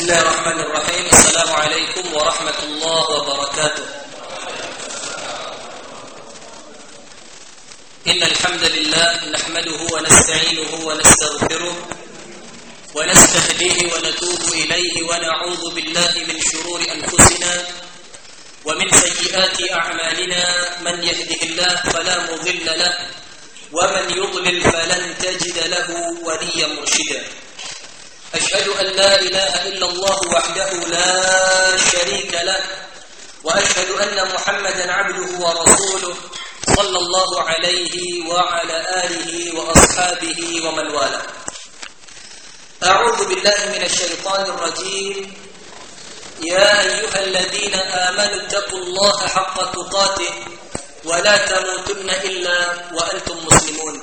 بسم الله الرحمن الرحيم السلام عليكم ورحمة الله وبركاته إن الحمد لله نحمده ونستعينه ونستغفره ونستهديه ونتوب إليه ونعوذ بالله من شرور أنفسنا ومن سيئات أعمالنا من يهده الله فلا مضل له ومن يضلل فلن تجد له وليا مرشدا أشهد أن لا إله إلا الله وحده لا شريك له وأشهد أن محمدا عبده ورسوله صلى الله عليه وعلى آله وأصحابه ومن والاه. أعوذ بالله من الشيطان الرجيم. يا أيها الذين آمنوا اتقوا الله حق تقاته ولا تموتن إلا وأنتم مسلمون.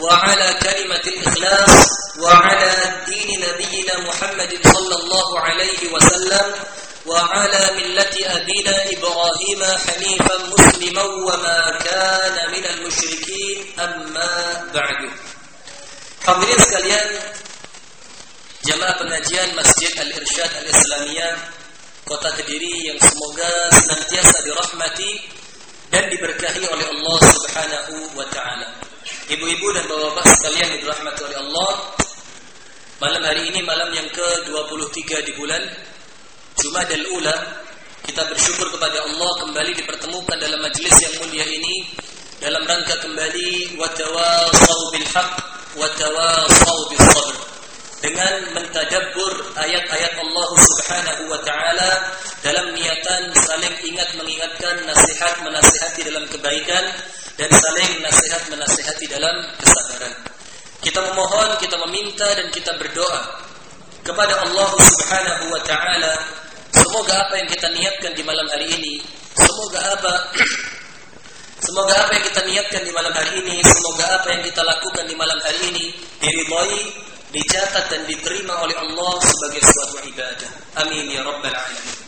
وعلى كلمة الإخلاص وعلى دين نبينا محمد صلى الله عليه وسلم وعلى ملة أبينا إبراهيم حنيفا مسلما وما كان من المشركين أما بعد حضرين سكاليان جماعة نجيان مسجد الإرشاد الإسلامية kota Kediri yang semoga senantiasa dirahmati dan diberkahi oleh Allah Subhanahu wa taala. Ibu-ibu dan bapak-bapak sekalian yang dirahmati oleh Allah, malam hari ini malam yang ke-23 di bulan Jumadal Ula, kita bersyukur kepada Allah kembali dipertemukan dalam majelis yang mulia ini dalam rangka kembali wa tawasau bil haq wa tawasau bis sabr dengan mentadabbur ayat-ayat Allah Subhanahu wa taala dalam niatan saling ingat mengingatkan nasihat menasihati dalam kebaikan dan saling nasihat menasihati dalam kesabaran. Kita memohon, kita meminta dan kita berdoa kepada Allah Subhanahu wa taala semoga apa yang kita niatkan di malam hari ini, semoga apa Semoga apa yang kita niatkan di malam hari ini, semoga apa yang kita lakukan di malam hari ini diridhai, dicatat dan diterima oleh Allah sebagai suatu ibadah. Amin ya rabbal alamin.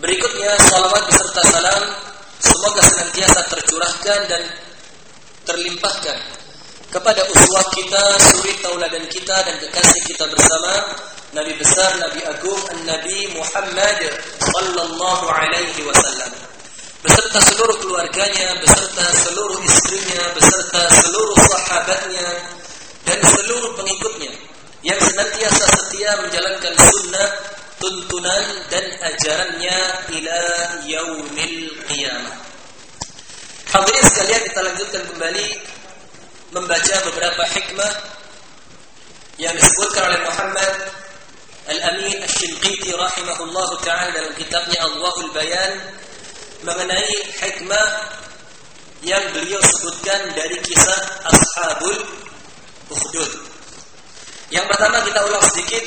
Berikutnya salawat beserta salam semoga senantiasa tercurahkan dan terlimpahkan kepada uswah kita, suri tauladan kita dan kekasih kita bersama Nabi besar, Nabi agung, Nabi Muhammad sallallahu alaihi wasallam beserta seluruh keluarganya, beserta seluruh istrinya, beserta seluruh sahabatnya dan seluruh pengikutnya yang senantiasa setia menjalankan sunnah, tuntunan dan ajarannya ila yaumil qiyamah. Hadirin sekalian kita lanjutkan kembali membaca beberapa hikmah yang disebutkan oleh Muhammad Al-Amin Al-Shinqiti rahimahullah ta'ala dalam kitabnya Allahul Bayan mengenai hikmah yang beliau sebutkan dari kisah Ashabul Ukhdud. Yang pertama kita ulang sedikit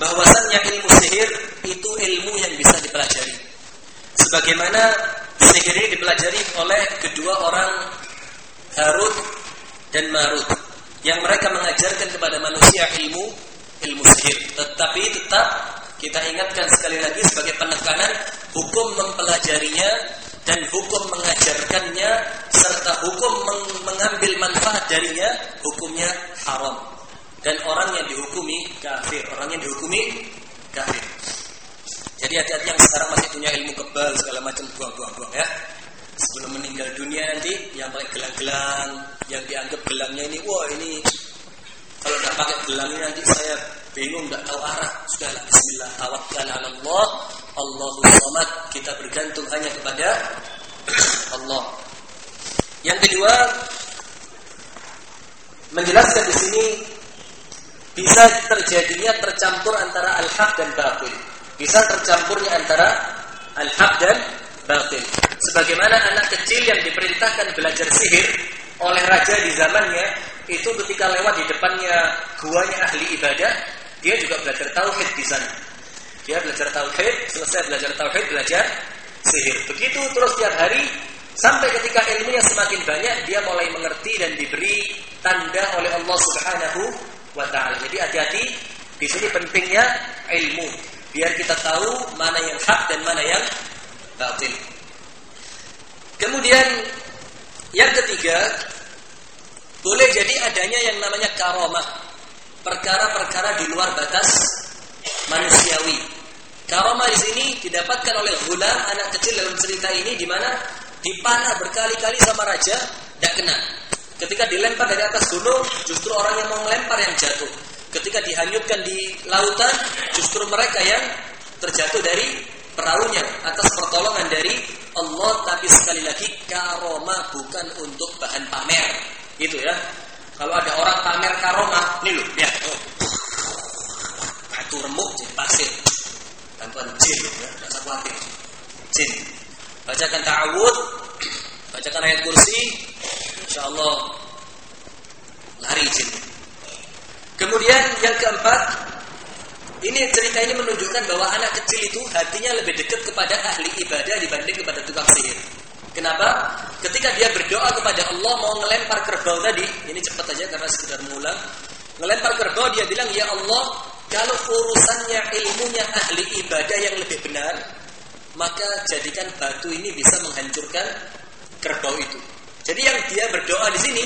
bahwasannya ilmu sihir itu ilmu yang bisa dipelajari. Sebagaimana sihir ini dipelajari oleh kedua orang Harut dan Marut yang mereka mengajarkan kepada manusia ilmu ilmu sihir. Tetapi tetap kita ingatkan sekali lagi sebagai penekanan hukum mempelajarinya dan hukum mengajarkannya serta hukum meng mengambil manfaat darinya hukumnya haram. Dan orang yang dihukumi kafir. Orang yang dihukumi kafir. Jadi hati-hati yang sekarang masih punya ilmu kebal segala macam buang-buang ya. Sebelum meninggal dunia nanti yang pakai gelang-gelang yang dianggap gelangnya ini wah ini kalau tidak pakai gelang ini nanti saya bingung tidak tahu arah. Sudahlah Bismillah tawakkal Allah. Allahu samad. Kita bergantung hanya kepada Allah. Yang kedua menjelaskan di sini bisa terjadinya tercampur antara al-haq dan batil. Bisa tercampurnya antara al-haq dan batil. Sebagaimana anak kecil yang diperintahkan belajar sihir oleh raja di zamannya itu ketika lewat di depannya guanya ahli ibadah dia juga belajar tauhid di sana Dia belajar tauhid, selesai belajar tauhid, belajar sihir. Begitu terus tiap hari sampai ketika ilmunya semakin banyak, dia mulai mengerti dan diberi tanda oleh Allah Subhanahu wa taala. Jadi hati-hati di sini pentingnya ilmu. Biar kita tahu mana yang hak dan mana yang batil. Kemudian yang ketiga, boleh jadi adanya yang namanya karomah. Perkara-perkara di luar batas manusiawi. Karomah di sini didapatkan oleh gulam anak kecil dalam cerita ini di mana dipanah berkali-kali sama raja, tidak kena. Ketika dilempar dari atas gunung, justru orang yang mau melempar yang jatuh. Ketika dihanyutkan di lautan, justru mereka yang terjatuh dari perahunya atas pertolongan dari Allah. Tapi sekali lagi karoma bukan untuk bahan pamer, gitu ya. Kalau ada orang pamer karoma, nih loh, lihat. Oh. Batu remuk jadi pasir. Bantuan jin, ya, tidak usah khawatir. Jin. Bacakan ta'awud, bacakan ayat kursi, insya Allah lari jin. Kemudian yang keempat, ini cerita ini menunjukkan bahwa anak kecil itu hatinya lebih dekat kepada ahli ibadah dibanding kepada tukang sihir. Kenapa? Ketika dia berdoa kepada Allah mau ngelempar kerbau tadi, ini cepat aja karena sekedar mengulang. Ngelempar kerbau dia bilang, "Ya Allah, kalau urusannya ilmunya ahli ibadah yang lebih benar, maka jadikan batu ini bisa menghancurkan kerbau itu." Jadi yang dia berdoa di sini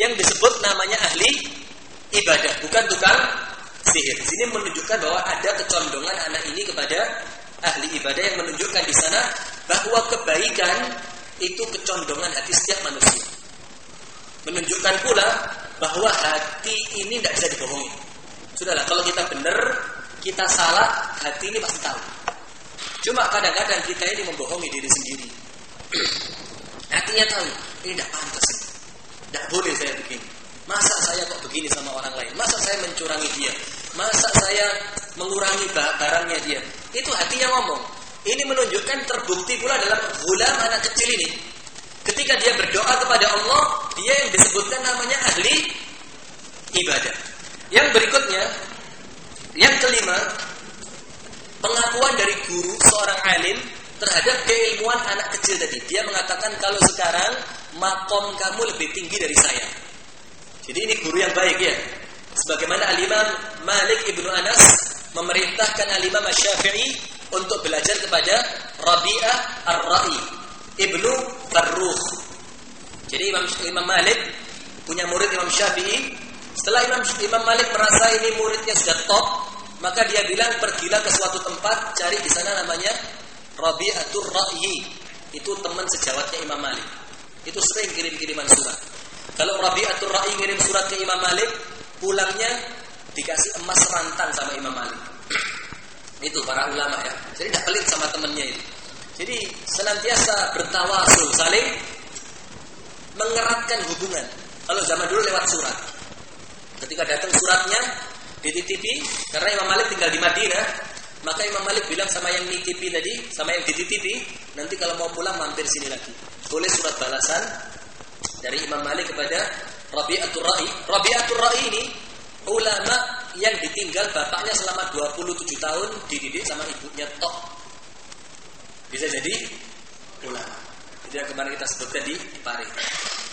yang disebut namanya ahli ibadah, bukan tukang sihir. Di sini menunjukkan bahwa ada kecondongan anak ini kepada ahli ibadah yang menunjukkan di sana bahwa kebaikan itu kecondongan hati setiap manusia. Menunjukkan pula bahwa hati ini tidak bisa dibohongi. Sudahlah, kalau kita benar, kita salah, hati ini pasti tahu. Cuma kadang-kadang kita ini membohongi diri sendiri. Hatinya tahu, ini tidak pantas. Tidak boleh saya begini. Masa saya kok begini sama orang lain? Masa saya mencurangi dia? Masa saya mengurangi barangnya dia? Itu hatinya ngomong. Ini menunjukkan terbukti pula dalam gulam anak kecil ini. Ketika dia berdoa kepada Allah, dia yang disebutkan namanya ahli ibadah. Yang berikutnya, yang kelima, pengakuan dari guru seorang alim terhadap keilmuan anak kecil tadi. Dia mengatakan kalau sekarang makom kamu lebih tinggi dari saya. Jadi ini guru yang baik ya. Sebagaimana Al-Imam Malik Ibnu Anas memerintahkan Al-Imam Syafi'i untuk belajar kepada Rabi'ah Ar-Ra'i Ibnu Farruh. Jadi Imam, Imam Malik punya murid Imam Syafi'i. Setelah Imam, Imam Malik merasa ini muridnya sudah top, maka dia bilang pergilah ke suatu tempat cari di sana namanya Rabi'atul Ra'yi itu teman sejawatnya Imam Malik. Itu sering kirim-kiriman surat. Kalau Rabi'atul Ra'yi ngirim surat ke Imam Malik, pulangnya dikasih emas rantan sama Imam Malik. Itu para ulama ya. Jadi tidak pelit sama temannya itu. Jadi senantiasa bertawasul, saling mengeratkan hubungan. Kalau zaman dulu lewat surat. Ketika datang suratnya dititipi karena Imam Malik tinggal di Madinah, maka Imam Malik bilang sama yang nitipi tadi, sama yang dititipi, nanti kalau mau pulang mampir sini lagi. Tulis surat balasan dari Imam Malik kepada Rabi'atul Ra'i. Rabi'atul Ra'i ini ulama yang ditinggal bapaknya selama 27 tahun dididik sama ibunya tok. Bisa jadi ulama. Itu yang kemarin kita sebutkan di Paris.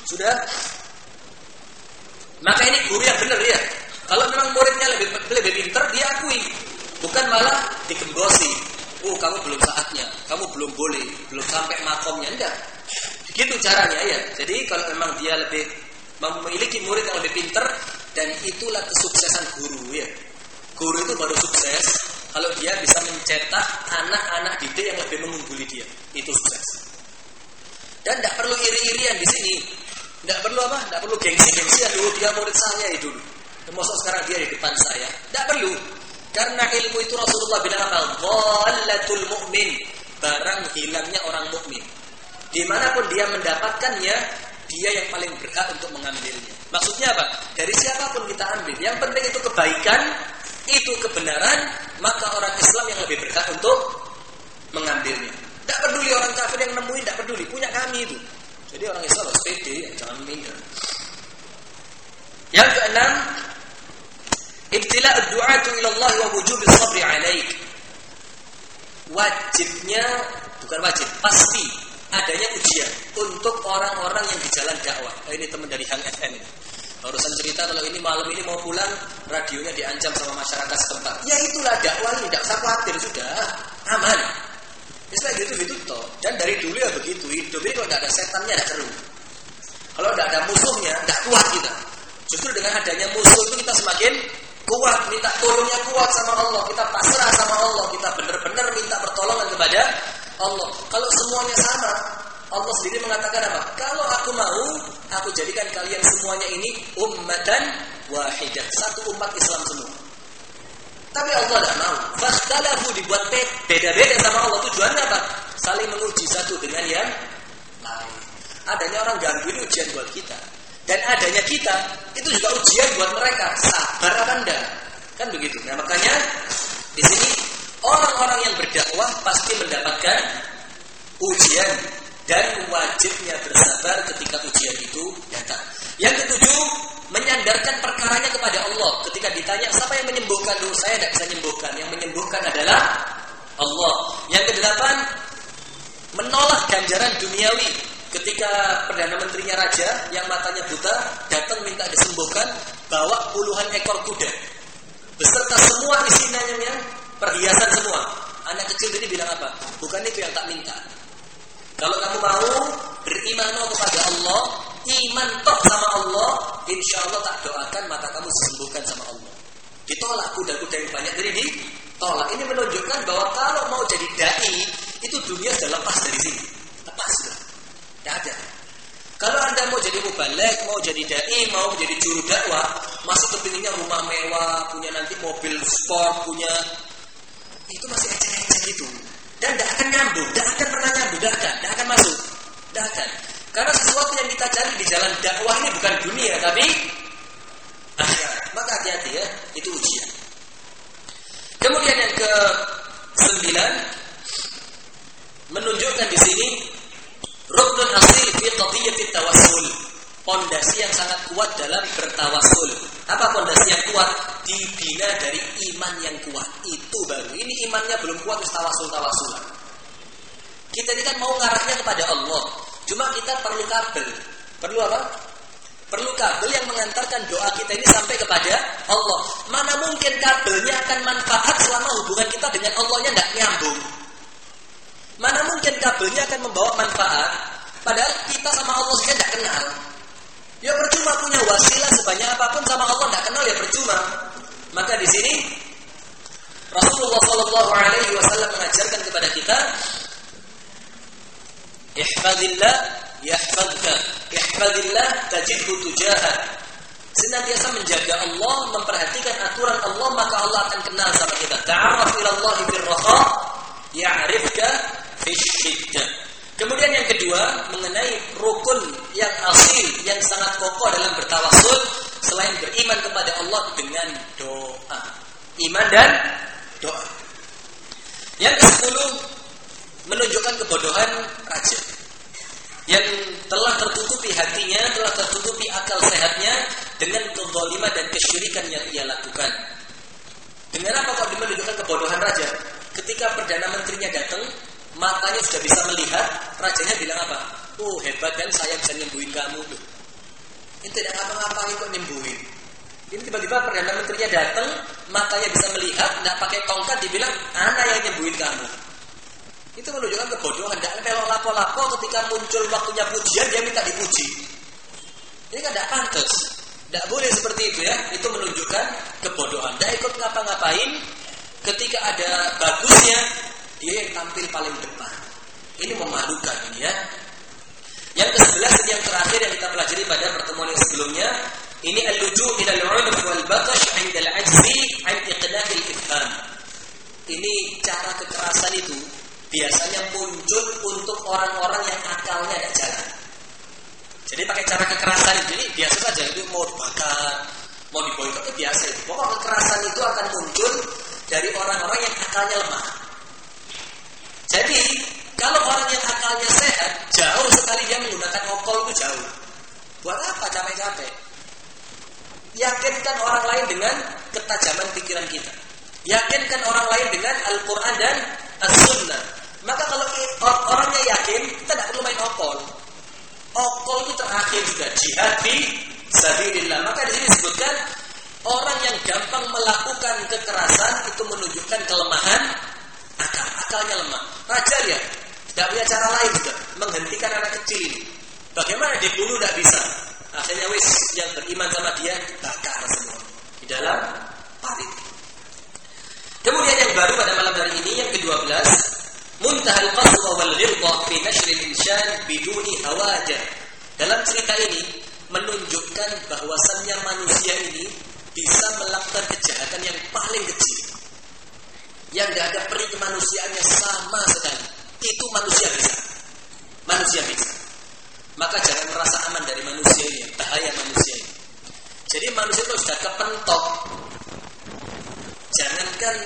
Sudah? Maka ini guru yang benar ya. Kalau memang muridnya lebih lebih pintar, dia akui. Bukan malah digembosi. Oh, kamu belum saatnya, kamu belum boleh, belum sampai makomnya. Enggak. Gitu caranya ya. Jadi kalau memang dia lebih memiliki murid yang lebih pintar dan itulah kesuksesan guru ya. Guru itu baru sukses kalau dia bisa mencetak anak-anak didik yang lebih mengungguli dia. Itu sukses. Dan tidak perlu iri-irian di sini. Tidak perlu apa? Tidak perlu gengsi-gengsi. Aduh, dia murid saya itu. Termasuk sekarang dia di depan saya. Tidak perlu. Karena ilmu itu Rasulullah bilang apa? Dhallatul mu'min. Barang hilangnya orang mukmin. Di mana pun dia mendapatkannya, dia yang paling berhak untuk mengambilnya. Maksudnya apa? Dari siapa pun kita ambil. Yang penting itu kebaikan, itu kebenaran, maka orang Islam yang lebih berhak untuk mengambilnya. Tidak peduli orang kafir yang nemuin, tidak peduli. Punya kami itu. Jadi orang Islam harus pede, jangan minder. Yang keenam, ibtila' du'atu ila Allah wa wujub sabri alaik. wajibnya bukan wajib, pasti adanya ujian untuk orang-orang yang di jalan dakwah. Nah, ini teman dari Hang FM ini. Barusan cerita kalau ini malam ini mau pulang, radionya diancam sama masyarakat setempat. Ya itulah dakwah ini, tidak usah khawatir sudah aman. Istilah gitu gitu toh. Dan dari dulu ya begitu hidup ini kalau tidak ada setannya tidak seru. Kalau tidak ada musuhnya, tidak kuat kita. Justru dengan adanya musuh itu kita semakin kuat, minta tolongnya kuat sama Allah, kita pasrah sama Allah, kita benar-benar minta pertolongan kepada Allah. Kalau semuanya sama, Allah sendiri mengatakan apa? Kalau aku mau, aku jadikan kalian semuanya ini ummatan wahidah, satu umat Islam semua. Tapi Allah tidak mau. Fakhtalafu dibuat beda-beda sama Allah. Tujuannya apa? Saling menguji satu dengan yang lain. Adanya orang ganggu ini ujian buat kita. Dan adanya kita itu juga ujian buat mereka. Sabar apa? Kan begitu. Nah makanya di sini orang-orang yang berdakwah pasti mendapatkan ujian dan wajibnya bersabar ketika ujian itu datang. Yang ketujuh, menyandarkan perkaranya kepada Allah. Ketika ditanya siapa yang menyembuhkan dulu, saya tidak bisa menyembuhkan. Yang menyembuhkan adalah Allah. Yang kedelapan, menolak ganjaran duniawi. Ketika Perdana Menterinya Raja yang matanya buta datang minta disembuhkan, bawa puluhan ekor kuda. Beserta semua isinya perhiasan semua. Anak kecil ini bilang apa? Bukan itu yang tak minta. Kalau kamu mau beriman kepada Allah, iman toh sama Allah, insya Allah tak doakan maka kamu disembuhkan sama Allah. Ditolak kuda-kuda yang banyak dari ditolak. Ini menunjukkan bahwa kalau mau jadi dai itu dunia sudah lepas dari sini, lepas sudah, tidak ada. Kalau anda mau jadi mubalik, mau jadi dai, mau jadi juru dakwah, masih kepinginnya rumah mewah, punya nanti mobil sport, punya itu masih ecek-ecek itu. Dan tidak akan nyambung, tidak akan pernah nyambung, tidak akan, tidak akan masuk, tidak akan. Karena sesuatu yang kita cari di jalan dakwah ini bukan dunia, tapi akhirat. Maka hati-hati ya, itu ujian. Kemudian yang ke sembilan menunjukkan di sini rukun asli fi qadiyyati tawassul. Pondasi yang sangat kuat dalam bertawasul. Apa pondasi yang kuat? Dibina dari iman yang kuat. Itu baru. Ini imannya belum kuat, tawasul tawasulan. Kita ini kan mau ngarahnya kepada Allah. Cuma kita perlu kabel. Perlu apa? Perlu kabel yang mengantarkan doa kita ini sampai kepada Allah. Mana mungkin kabelnya akan manfaat selama hubungan kita dengan Allahnya tidak nyambung. Mana mungkin kabelnya akan membawa manfaat padahal kita sama Allah saja tidak kenal. Ya percuma punya wasilah sebanyak apa pun sama Allah tidak kenal ya percuma. Maka di sini Rasulullah Shallallahu Alaihi Wasallam mengajarkan kepada kita Ihfadillah yahfadka. Ihfadillah tajidhu tujaha. Senantiasa menjaga Allah, memperhatikan aturan Allah, maka Allah akan kenal sama kita. Ta'arraf ila Allah fil ya'rifka fis syiddah. Kemudian yang kedua mengenai rukun yang asli yang sangat kokoh dalam bertawasul selain beriman kepada Allah dengan doa. Iman dan doa. Yang ke-10 menunjukkan kebodohan raja yang telah tertutupi hatinya, telah tertutupi akal sehatnya dengan kezaliman dan kesyirikan yang ia lakukan. Dengan apa kok menunjukkan kebodohan raja? Ketika perdana menterinya datang, matanya sudah bisa melihat, rajanya bilang apa? Oh hebat kan saya bisa nyembuhin kamu tuh. Ini tidak ngapa-ngapain kok nyembuhin. Ini tiba-tiba perdana menterinya datang, matanya bisa melihat, tidak pakai tongkat, dibilang anak yang nyembuhin kamu. Itu menunjukkan kebodohan. Tidak melok lapo-lapo ketika muncul waktunya pujian dia minta dipuji. Ini kan tidak pantas. Tidak boleh seperti itu ya. Itu menunjukkan kebodohan. Tidak ikut ngapa-ngapain. Ketika ada bagusnya, dia yang tampil paling depan. Ini memalukan ini ya. Yang ke-11 yang terakhir yang kita pelajari pada pertemuan yang sebelumnya, ini al-luju' ila al-'unf wal batash 'inda al-'ajzi 'an iqna'il ifham. Ini cara kekerasan itu biasanya muncul untuk orang-orang yang akalnya tidak jalan. Jadi pakai cara kekerasan jadi biasa saja itu mau dibakar, mau diboykot itu biasa itu. Pokok kekerasan itu akan muncul dari orang-orang yang akalnya lemah. Jadi kalau orang yang akalnya sehat, jauh sekali dia menggunakan okol itu jauh. Buat apa capek-capek? Yakinkan orang lain dengan ketajaman pikiran kita. Yakinkan orang lain dengan Al-Quran dan as-sunnah. Maka kalau orangnya yakin, kita tidak perlu main okol. Okol itu terakhir juga jihad fi sabilillah. Maka di sini disebutkan orang yang gampang melakukan kekerasan itu menunjukkan kelemahan akal. Akalnya lemah. Raja ya, tidak punya cara lain juga menghentikan anak kecil ini. Bagaimana dibunuh tidak bisa. Akhirnya wis yang beriman sama dia bakar semua di dalam parit. Kemudian yang baru pada malam hari ini yang ke-12 Muntahal qaswa wal ghilqa fi nashril insan biduni hawaja. Dalam cerita ini menunjukkan bahwasannya manusia ini bisa melakukan kejahatan yang paling kecil. Yang tidak ada peri kemanusiaannya sama sekali. Itu manusia bisa. Manusia bisa. Maka jangan merasa aman dari manusia ini, bahaya manusia ini. Jadi manusia itu sudah kepentok. Jangankan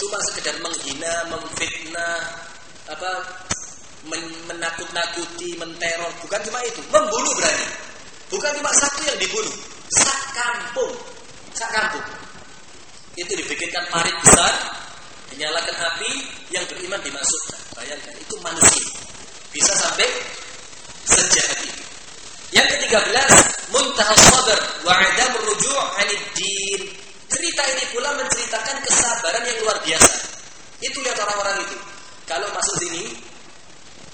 cuma sekedar menghina, memfitnah, apa men menakut-nakuti, menteror, bukan cuma itu, membunuh berani. Bukan cuma satu yang dibunuh, sak kampung, sak kampung. Parit besar, dinyalakan api, yang beriman dimasukkan. Bayangkan, itu manusia. Bisa sampai sejahat itu. Yang ketiga belas, muntah sabar wa adam rujuk anid. Cerita ini pula menceritakan kesabaran yang luar biasa. Itu lihat orang-orang itu. Kalau masuk sini,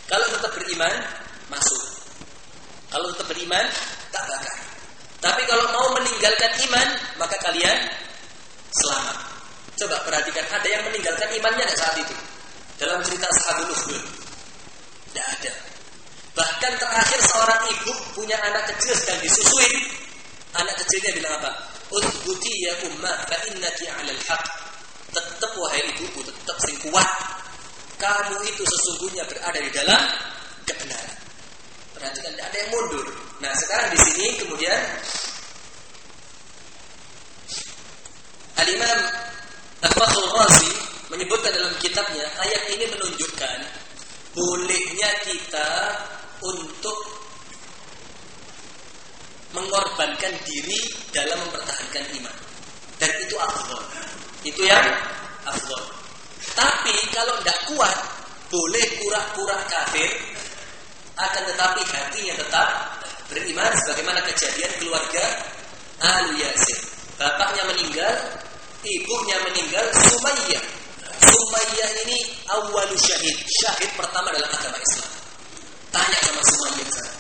kalau tetap beriman, masuk. Kalau tetap beriman, tak bakar. Tapi kalau mau meninggalkan iman, maka kalian selamat. Coba perhatikan, ada yang meninggalkan imannya tidak saat itu. Dalam cerita sahabat Ukhdud. Tidak ada. Bahkan terakhir seorang ibu punya anak kecil sedang disusuin. Anak kecilnya bilang apa? Uthbuti ya ummah fa innaki 'alal haq. Tetap wahai ibuku, tetap sing kuat. Kamu itu sesungguhnya berada di dalam kebenaran. Perhatikan tidak ada yang mundur. Nah, sekarang di sini kemudian Al-Imam Al-Fakhrul Razi menyebutkan dalam kitabnya ayat ini menunjukkan bolehnya kita untuk mengorbankan diri dalam mempertahankan iman. Dan itu afdol. Itu yang afdol. Tapi kalau tidak kuat, boleh pura-pura kafir, akan tetapi hatinya tetap beriman sebagaimana kejadian keluarga Al Yasir. Bapaknya meninggal, ibunya meninggal, Sumayyah. Sumayyah ini awal syahid, syahid pertama dalam agama Islam. Tanya sama Sumayyah sana.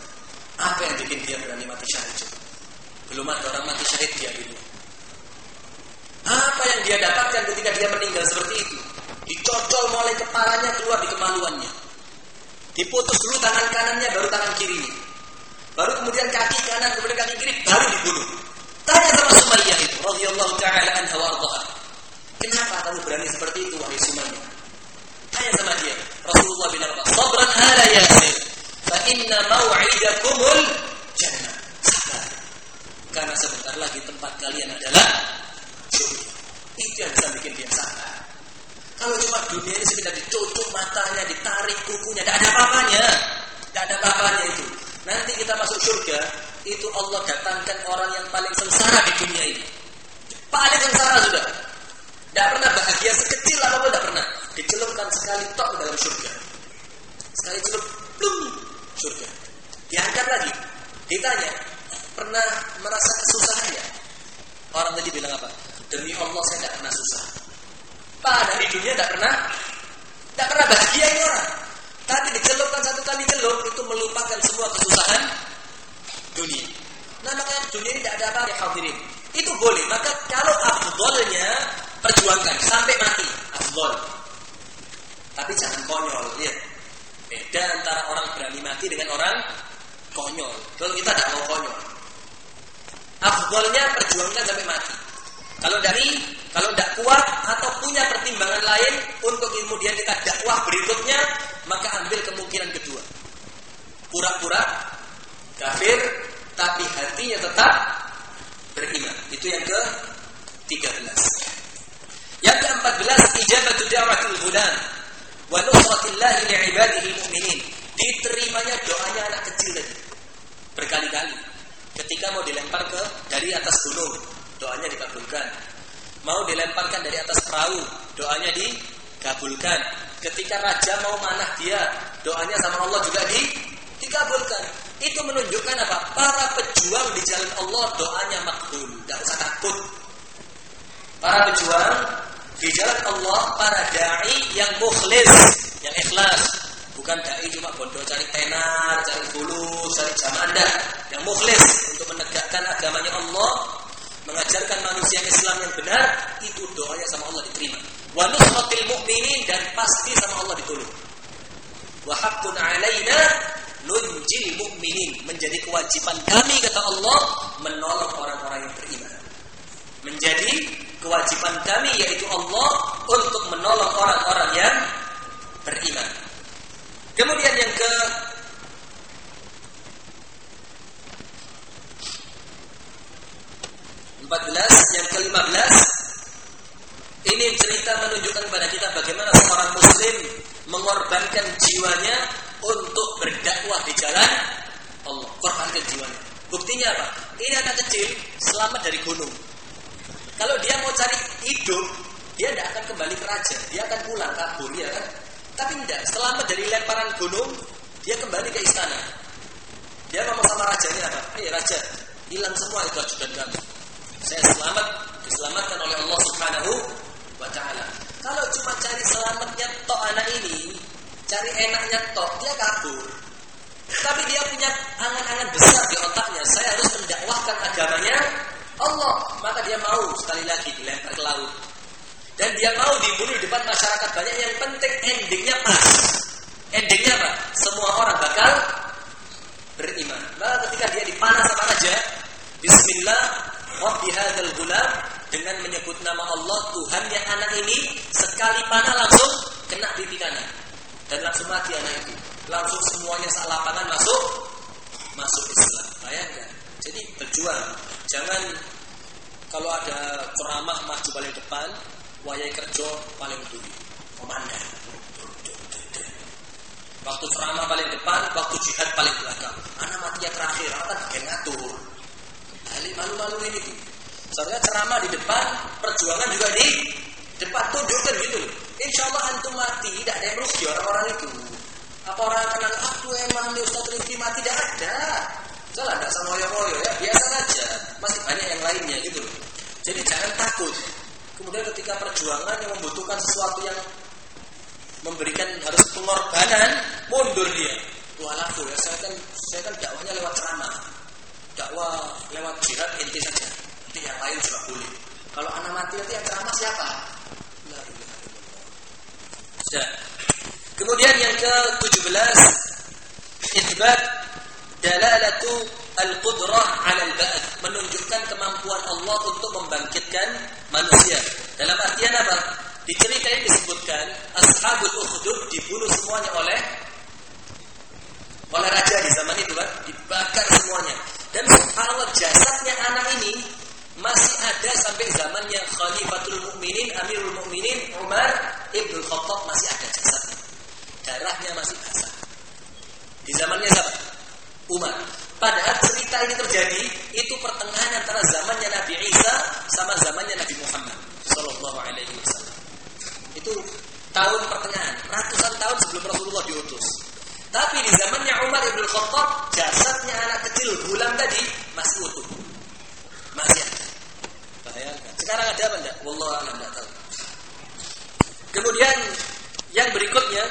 Apa yang bikin dia berani mati syahid? Belum ada orang mati syahid dia dulu. Apa yang dia dapatkan ketika dia meninggal seperti itu? Dicocol mulai kepalanya keluar di kemaluannya. Diputus dulu tangan kanannya baru tangan kirinya. Baru kemudian kaki kanan, kemudian kaki kiri baru dibunuh. Tanya sama Sumayyah itu, radhiyallahu taala anha wa Kenapa kamu berani seperti itu wahai Sumayyah? Tanya sama dia. Rasulullah bin Abbas, "Sabran ala Yasir, fa inna mau'idakumul jannah." Sabar. Karena sebentar lagi tempat kalian adalah surga. Itu yang bisa bikin dia sabar. Kalau cuma dunia ini sekedar dicucuk matanya, ditarik kukunya, tidak ada apa-apanya. Tidak ada apa-apanya itu. Nanti kita masuk surga, itu Allah datangkan orang yang paling sengsara di dunia ini. Paling sengsara sudah. Tidak pernah bahagia sekecil apa pun tidak pernah. Dicelupkan sekali tok ke dalam surga. Sekali celup, belum surga. Diangkat lagi. Ditanya, pernah merasa kesusahan ya? Orang tadi bilang apa? Demi Allah saya tidak pernah susah. Pada di dunia tidak pernah tidak pernah bahagia ini orang. Tapi dicelupkan satu kali celup itu melupakan semua kesusahan dunia. Nah maka dunia ini tidak ada apa-apa hadirin. Itu boleh. Maka kalau afdolnya perjuangkan sampai mati afdol. Tapi jangan konyol, lihat. Beda antara orang berani mati dengan orang konyol. Kalau kita tidak mau konyol. Afdolnya perjuangkan sampai mati. Kalau dari kalau tidak kuat atau punya pertimbangan lain untuk kemudian kita dakwah berikutnya, maka ambil kemungkinan kedua. Pura-pura kafir, tapi hatinya tetap beriman. Itu yang ke 13. Yang ke-14 ijabatu da'watul ghulam wa nusratillahi li'ibadihi mu'minin. Diterimanya doanya anak kecil tadi. Berkali-kali. Ketika mau dilempar ke dari atas gunung, doanya dikabulkan. Mau dilemparkan dari atas perahu, doanya di dikabulkan. Ketika raja mau manah dia, doanya sama Allah juga di dikabulkan. Itu menunjukkan apa? Para pejuang di jalan Allah doanya makbul. Tidak usah takut. Para pejuang di jalan Allah, para dai yang mukhlis, yang ikhlas. Bukan dai cuma bodoh cari tenar, cari bulu, cari jamanda. Yang mukhlis untuk menegakkan agamanya Allah, mengajarkan manusia Islam yang benar, itu doanya sama Allah diterima. Wa nusratil mu'minin dan pasti sama Allah ditolong. Wa haqqun alaina nunjil mu'minin menjadi kewajiban kami kata Allah menolong orang-orang yang beriman. Menjadi kewajiban kami yaitu Allah untuk menolong orang-orang yang beriman. Kemudian yang ke empat belas yang ke lima belas ini cerita menunjukkan kepada kita bagaimana seorang muslim mengorbankan jiwanya untuk berdakwah di jalan Allah. Korbankan jiwanya. Buktinya apa? Ini anak kecil selamat dari gunung. Kalau dia mau cari hidup, dia tidak akan kembali ke raja. Dia akan pulang kabur, ya kan? Tapi tidak. Selamat dari lemparan gunung, dia kembali ke istana. Dia ngomong sama rajanya apa? Eh raja, hilang semua itu ajudan kami. Saya selamat, diselamatkan oleh Allah Subhanahu wa taala. Kalau cuma cari selamatnya tok anak ini, cari enaknya tok, dia kabur. Tapi dia punya angan-angan besar di otaknya. Saya harus mendakwahkan agamanya Allah. Maka dia mau sekali lagi dilempar ke laut. Dan dia mau dibunuh di depan masyarakat banyak. Yang penting endingnya pas. Endingnya apa? Semua orang bakal beriman. Maka ketika dia dipanah sama raja, Bismillah, Rabbi hadal gulam dengan menyebut nama Allah Tuhan yang anak ini sekali panah langsung kena pipi kanan dan langsung mati anak itu. Langsung semuanya saat lapangan masuk masuk Islam. Bayangkan. Jadi berjuang. Jangan kalau ada ceramah maju paling depan, wayai kerja paling dulu. Komandan. Waktu ceramah paling depan, waktu jihad paling belakang. Anak matinya terakhir, anak kan ngatur. Balik malu-malu ini tuh. Soalnya ceramah di depan, perjuangan juga di depan tunjukkan gitu loh. Insya Allah antum mati, tidak ada yang rugi orang-orang itu. Apa orang bilang, aduh emang Rifki mati? Tidak ada. Salah, tidak sama oyo-oyo ya, biasa saja. Masih banyak yang lainnya gitu loh. Jadi jangan takut. Kemudian ketika perjuangan yang membutuhkan sesuatu yang memberikan harus pengorbanan, mundur dia. Walafu ya, saya kan saya kan dakwahnya lewat ceramah. Dakwah lewat jihad inti saja. Nanti yang lain juga boleh. Kalau anak mati nanti yang ceramah siapa? Sudah. Kemudian yang ke-17 Isbat dalalatu al-qudrah al-ba'd, menunjukkan kemampuan Allah untuk membangkitkan manusia. Dalam artian apa? Di cerita ini disebutkan Ashabul Ukhdud dibunuh semuanya oleh oleh raja di zaman itu kan, dibakar semuanya. Dan subhanallah jasadnya anak ini masih ada sampai zamannya Khalifatul Mukminin, Amirul Mukminin Umar Ibnu Khattab masih ada. Darahnya masih basah. Di zamannya siapa? Umar. Padahal cerita ini terjadi itu pertengahan antara zamannya Nabi Isa sama zamannya Nabi Muhammad Sallallahu Alaihi Wasallam. Itu tahun pertengahan, ratusan tahun sebelum Rasulullah diutus. Tapi di zamannya Umar ibn Khattab, jasadnya anak kecil gulam tadi masih utuh. Masih ada. Bayangkan. Sekarang ada apa enggak? Wallah a'lam tahu. Kemudian yang berikutnya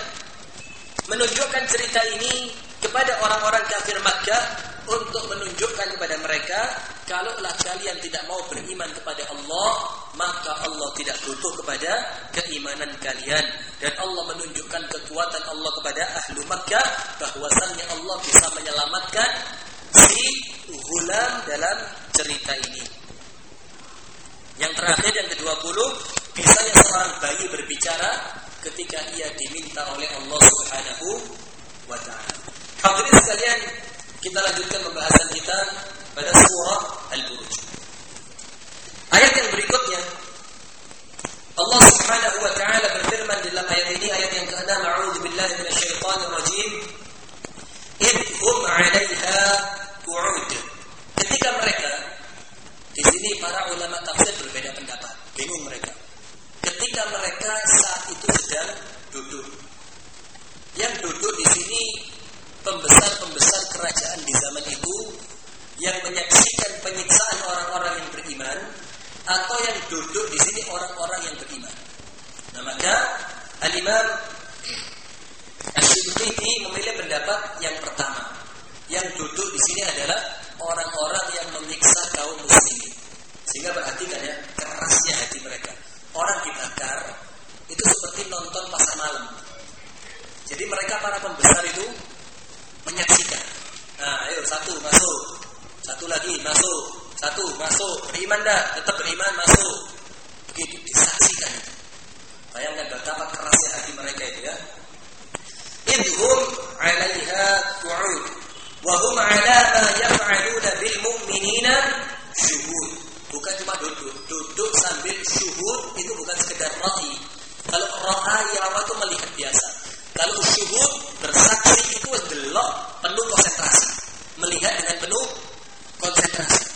menunjukkan cerita ini kepada orang-orang kafir Makkah untuk menunjukkan kepada mereka kalaulah kalian tidak mau beriman kepada Allah maka Allah tidak butuh kepada keimanan kalian. Dan Allah menunjukkan kekuatan Allah kepada ahlu Makkah bahwasannya Allah bisa menyelamatkan si gulam dalam cerita ini. Yang terakhir yang ke-20 bisanya seorang bayi berbicara ketika ia diminta oleh Allah Subhanahu wa taala. Hadirin sekalian, kita lanjutkan pembahasan kita pada surah Al-Buruj. Ayat yang berikutnya Allah Subhanahu wa taala berfirman dalam ayat ini ayat yang ke-6 A'udzu billahi minasyaitonir rajim Idhum 'alaiha qu'ud. Ketika mereka di sini para ulama tafsir berbeda pendapat, bingung mereka. Ketika mereka saat itu sedang duduk. Yang duduk di sini pembesar-pembesar kerajaan di zaman itu yang menyaksikan penyiksaan orang-orang yang beriman atau yang duduk di sini orang-orang yang beriman. Nah, maka Al-Imam Asy-Syinkiti memilih pendapat yang pertama. Yang duduk di sini adalah orang-orang yang menyiksa kaum muslimin. Sehingga perhatikan ya, kerasnya hati mereka. Orang dibakar itu seperti nonton pasar malam. Jadi mereka para pembesar itu menyaksikan. Nah, ayo satu masuk, satu lagi masuk, satu masuk. Beriman dah, tetap beriman masuk. Begitu disaksikan. Bayangkan betapa kerasnya hati mereka itu ya. Idhum 'alaiha qu'ud wa hum 'ala ma yaf'aluna bil mu'minina syuhud. Bukan cuma duduk, duduk sambil syuhud itu bukan sekedar ra'i. Kalau ra'a ya itu melihat biasa. Kalau syuhud bersaksi itu delok penuh konsentrasi, melihat dengan penuh konsentrasi.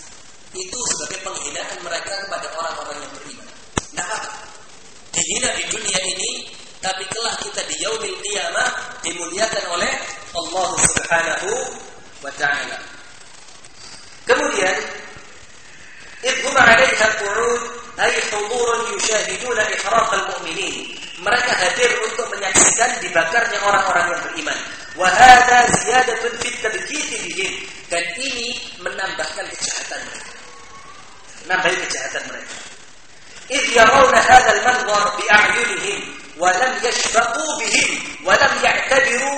Itu sebagai penghinaan mereka kepada orang-orang yang beriman. Nah, dihina di dunia ini, tapi kelak kita di yaumil qiyamah dimuliakan oleh Allah Subhanahu wa taala. Kemudian, إذ هم عليها قعود أي حضور يشاهدون إفراط المؤمنين mereka hadir untuk menyaksikan dibakarnya orang-orang yang beriman wahada ziyadatun fit tabkiti bihim dan ini menambahkan kejahatan mereka menambah kejahatan mereka id yarawna hadha al-manzar bi a'yunihim wa lam yashfaqu bihim wa lam ya'tabiru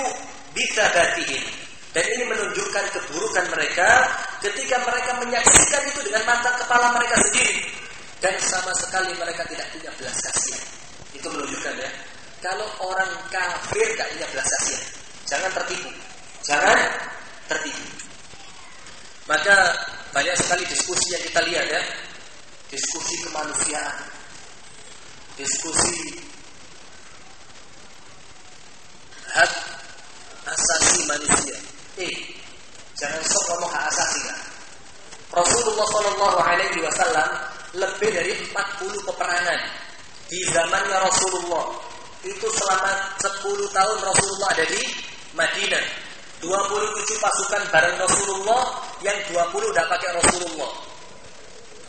bi thabatihim dan ini menunjukkan keburukan mereka ketika mereka menyaksikan itu dengan mata kepala mereka sendiri dan sama sekali mereka tidak punya belas kasihan. Itu menunjukkan ya. Kalau orang kafir gak punya belas kasihan, jangan tertipu. Jangan tertipu. Maka banyak sekali diskusi yang kita lihat ya. Diskusi kemanusiaan. Diskusi hak asasi manusia. Eh, jangan sok ngomong hak asasi kan. Rasulullah Shallallahu Alaihi Wasallam lebih dari 40 peperangan di zamannya Rasulullah. Itu selama 10 tahun Rasulullah ada di Madinah. 27 pasukan bareng Rasulullah, yang 20 udah pakai Rasulullah.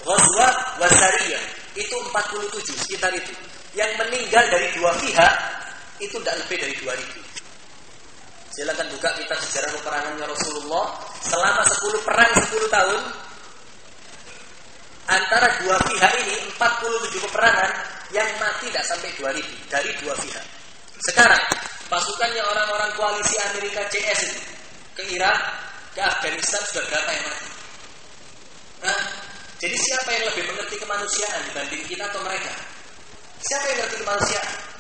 Ghazwa Wasariyah itu 47 sekitar itu. Yang meninggal dari dua pihak itu tidak lebih dari 2000. Silakan buka kita sejarah peperangannya Rasulullah selama 10 perang 10 tahun antara dua pihak ini 47 peperangan yang mati tidak sampai 2000 dari dua pihak. Sekarang pasukannya orang-orang koalisi Amerika CS itu ke Irak, ke Afghanistan sudah berapa yang mati? Nah, jadi siapa yang lebih mengerti kemanusiaan dibanding kita atau mereka? Siapa yang mengerti kemanusiaan?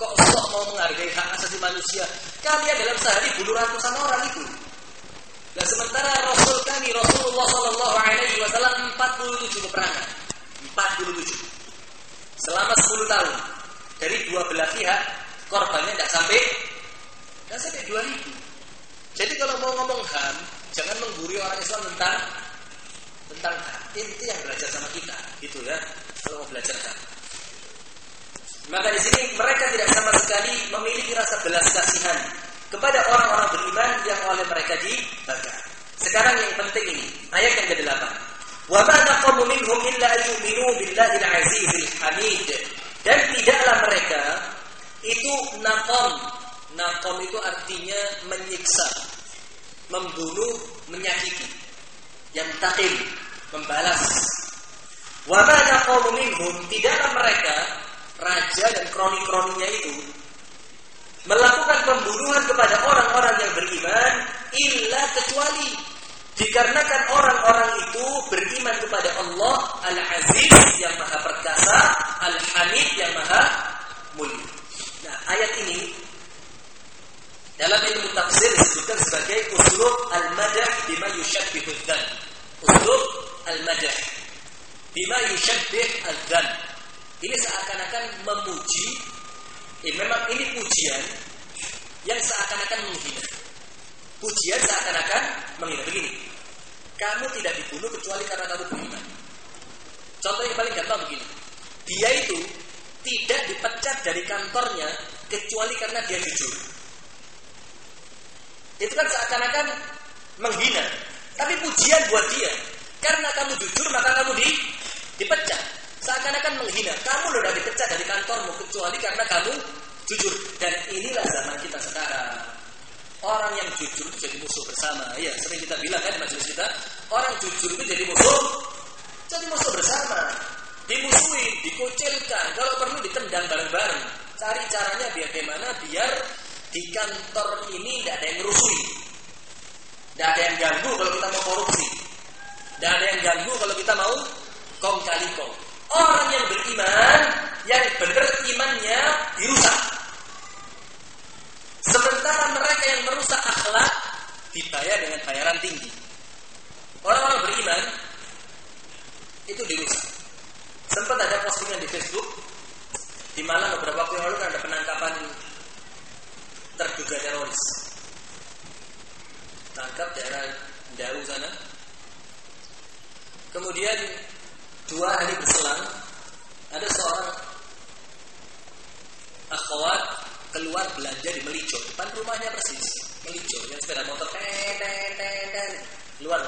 Kok sok mau menghargai hak asasi manusia? Kalian dalam sehari bunuh ratusan orang itu. Dan sementara Rasul kami Rasulullah Shallallahu Alaihi Wasallam 47 peperangan, 47 selama 10 tahun dari dua belah pihak korbannya tidak sampai tidak sampai 2000. Jadi kalau mau ngomong HAM, jangan mengguri orang Islam tentang tentang HAM. Inti yang belajar sama kita, gitu ya. Kalau mau belajar HAM. Maka di sini mereka tidak sama sekali memiliki rasa belas kasihan kepada orang-orang beriman yang oleh mereka dibakar. Sekarang yang penting ini, ayat yang ke-8. Wa ma minhum illa ayyuminu billahi al-azizil hamid. Dan tidaklah mereka itu naqam. Naqam itu artinya menyiksa, membunuh, menyakiti. Yang takim, membalas. Wa ma minhum tidaklah mereka raja dan kroni-kroninya itu melakukan pembunuhan kepada orang-orang yang beriman illa kecuali dikarenakan orang-orang itu beriman kepada Allah Al-Aziz yang maha perkasa Al-Hamid yang maha mulia. Nah ayat ini dalam ilmu tafsir disebutkan sebagai uslub al-madah bima yushabbih dzan uslub al-madah bima yushabbih al-dzan ini seakan-akan memuji Ya, memang ini pujian yang seakan-akan menghina. Pujian seakan-akan menghina. Begini, kamu tidak dibunuh kecuali karena kamu beriman. Contoh yang paling gampang begini. Dia itu tidak dipecat dari kantornya kecuali karena dia jujur. Itu kan seakan-akan menghina. Tapi pujian buat dia. Karena kamu jujur maka kamu di, dipecat. Seakan-akan menghina. Kamu loh udah dipecat dari kantormu kecuali karena kamu jujur. Dan inilah zaman kita sekarang. Orang yang jujur itu jadi musuh bersama. Ya, sering kita bilang kan di majelis kita, orang jujur itu jadi musuh, jadi musuh bersama dimusuhi, dikucilkan, kalau perlu ditendang bareng-bareng. Cari caranya bagaimana biar di kantor ini tidak ada yang merusui. Tidak ada yang ganggu kalau kita mau korupsi. Tidak ada yang ganggu kalau kita mau kong kali kong. Orang yang beriman, yang benar imannya dirusak. Sementara mereka yang merusak akhlak dibayar dengan bayaran tinggi. Orang-orang beriman itu dirusak. Sempat ada postingan di Facebook di mana beberapa waktu yang lalu kan ada penangkapan terduga teroris. Tangkap daerah Daru sana. Kemudian dua hari berselang ada seorang akhwat keluar belanja di Melijo depan rumahnya persis Melijo yang sepeda motor ten keluar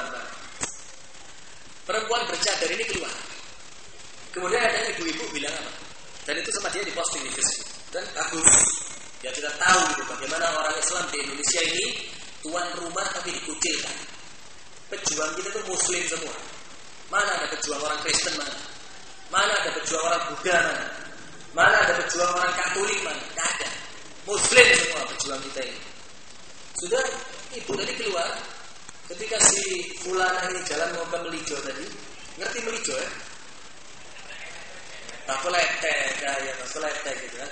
perempuan bercadar ini keluar Kemudian ada ibu-ibu bilang apa? Dan itu sama dia diposting di Facebook. Dan bagus. Ya kita tahu gitu bagaimana orang Islam di Indonesia ini tuan rumah tapi dikucilkan. Pejuang kita itu Muslim semua. Mana ada pejuang orang Kristen mana? Mana ada pejuang orang Buddha mana? Mana ada pejuang orang Katolik mana? Tidak ada. Muslim semua pejuang kita ini. Sudah ibu tadi keluar ketika si Fulana ini jalan mau ke Melijo tadi, ngerti Melijo ya? Aku letek, ya, ya aku letek gitu kan.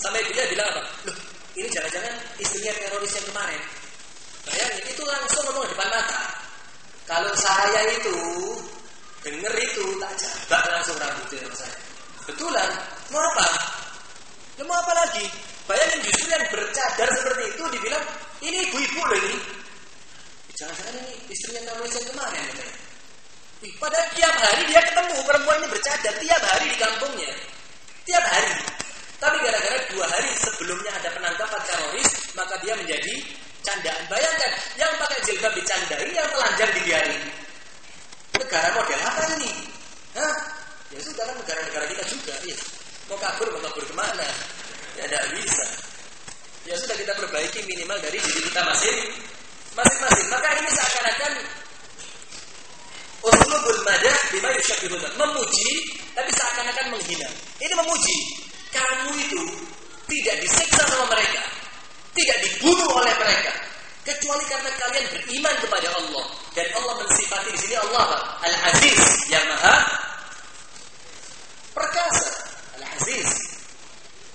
Sampai dia bilang apa? Ini jangan-jangan istrinya teroris yang kemarin. Bayangin, itu langsung ngomong di depan mata. Kalau saya itu denger itu tak jabak langsung rambutnya sama saya. Betulan, mau apa? Ya mau apa lagi? Bayangin justru yang bercadar seperti itu dibilang ini ibu-ibu loh ini. Jangan-jangan ini istrinya teroris yang kemarin katanya. Padahal tiap hari dia ketemu perempuan ini bercadar tiap hari di kampungnya. Tiap hari. Tapi gara-gara dua hari sebelumnya ada penangkapan teroris, maka dia menjadi candaan. Bayangkan, yang pakai jilbab dicandai, yang telanjang dibiarin. Negara model apa ini? Hah? Ya sudah kan negara-negara kita juga. Ya. Mau kabur, mau kabur ke mana? Ya tidak bisa. Ya sudah kita perbaiki minimal dari diri kita masing masing-masing. Maka ini seakan-akan Uslubul madah bima yusyabihuna. Memuji tapi seakan-akan menghina. Ini memuji. Kamu itu tidak disiksa sama mereka. Tidak dibunuh oleh mereka. Kecuali karena kalian beriman kepada Allah. Dan Allah mensifati di sini Allah Al-Aziz yang maha perkasa. Al-Aziz.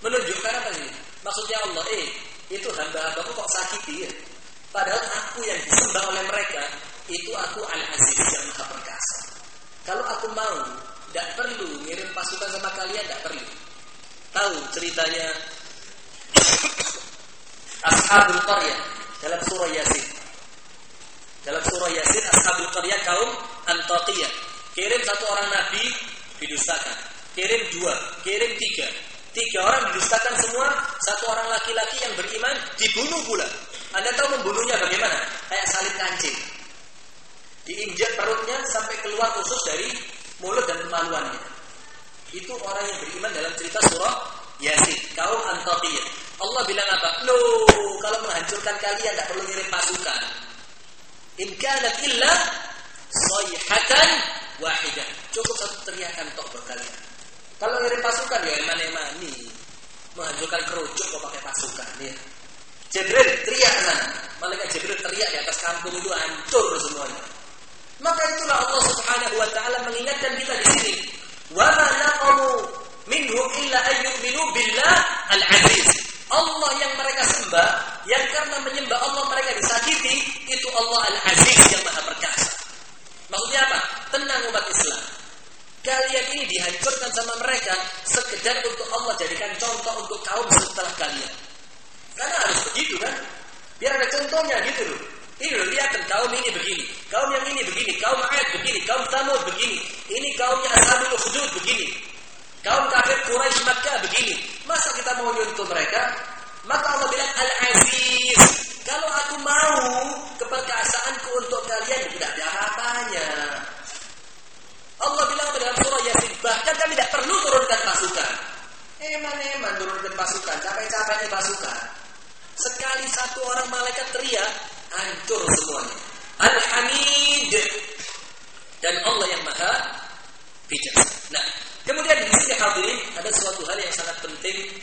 Menunjukkan apa ini? Maksudnya Allah, eh, itu hamba-hambaku kok sakiti ya? Padahal aku yang disembah oleh mereka itu aku al-aziz yang maha perkasa. Kalau aku mau, tidak perlu ngirim pasukan sama kalian, tidak perlu. Tahu ceritanya Ashabul Qaryah dalam surah Yasin. Dalam surah Yasin Ashabul Qaryah kaum Antakiyah. Kirim satu orang nabi didustakan. Kirim dua, kirim tiga. Tiga orang didustakan semua, satu orang laki-laki yang beriman dibunuh pula. Anda tahu membunuhnya bagaimana? Kayak salib kancing diinjak perutnya sampai keluar usus dari mulut dan kemaluannya. Itu orang yang beriman dalam cerita surah Yasin, kaum Antotiyah. Allah bilang apa? Lo, menghancurkan kalian tidak perlu ngirim pasukan. In kanat illa sayhatan wahidah. Cukup satu teriakan tok kalian. Kalau ngirim pasukan ya mana-mana menghancurkan kerucut kok pakai pasukan ya. Jibril teriak sana. Malaikat Jibril teriak di atas kampung itu hancur semuanya. Maka itulah Allah Subhanahu wa taala mengingatkan kita di sini. Wa ma naqamu minhum illa ayyuminu billah al-aziz. Allah yang mereka sembah, yang karena menyembah Allah mereka disakiti, itu Allah al-aziz yang maha perkasa. Maksudnya apa? Tenang umat Islam. Kalian ini dihancurkan sama mereka sekedar untuk Allah jadikan contoh untuk kaum setelah kalian. Karena harus begitu kan? Biar ada contohnya gitu loh. Ini loh lihat kaum ini begini, kaum yang ini begini, kaum Ad begini, kaum Samud begini, ini kaumnya Ashabul Ukhdud begini. Kaum kafir Quraisy Makkah begini. Masa kita mau nyuntuh mereka? Maka Allah bilang Al-Aziz. Kalau aku mau keperkasaanku untuk kalian tidak ada apa-apanya. Allah bilang dalam surah Yasin, bahkan kami tidak perlu turunkan pasukan. Eman-eman turunkan pasukan, capek-capek di pasukan. Sekali satu orang malaikat teriak, hancur semuanya. Al-Hamid. Dan Allah yang maha bijaksana. Nah, kemudian di sini hadirin ada suatu hal yang sangat penting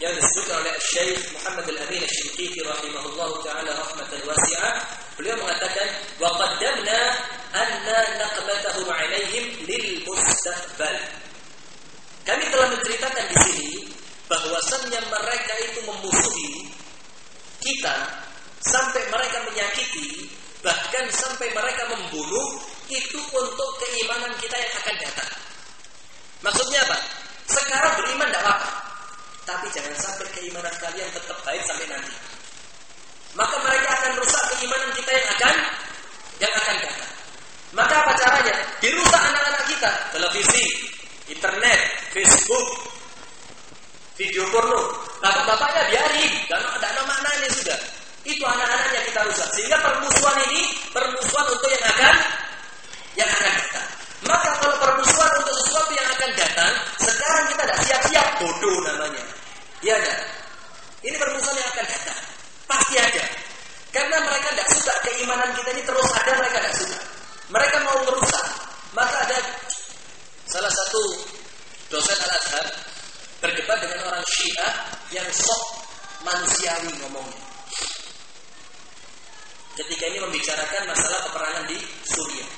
yang disebutkan oleh Syekh Muhammad Al-Amin Asy-Syinkiti rahimahullahu taala rahmatan wasi'ah. Beliau mengatakan wa qaddamna anna naqbatahum 'alaihim lil mustaqbal. Kami telah menceritakan di sini bahwasannya mereka itu memusuhi kita sampai mereka menyakiti bahkan sampai mereka membunuh itu untuk keimanan kita yang akan datang. Maksudnya apa? Sekarang beriman tidak apa-apa. Tapi jangan sampai keimanan kalian tetap baik sampai nanti. Maka mereka akan rusak keimanan kita yang akan yang akan datang. Maka apa caranya? Dirusak anak-anak kita. Televisi, internet, Facebook, video porno. Bapak-bapaknya biarin, dan ada maknanya sudah. Itu anak-anaknya kita rusak. Sehingga permusuhan ini permusuhan untuk yang akan yang akan datang. Maka kalau permusuhan untuk sesuatu yang akan datang, sekarang kita tidak siap-siap bodoh namanya. Iya ada. Ini permusuhan yang akan datang. Pasti ada. Karena mereka tidak suka keimanan kita ini terus ada, mereka tidak suka. Mereka mau merusak. Maka ada salah satu dosen Al-Azhar berdebat dengan orang Syiah yang sok manusiawi ngomongnya. Ketika ini membicarakan masalah peperangan di Suriah.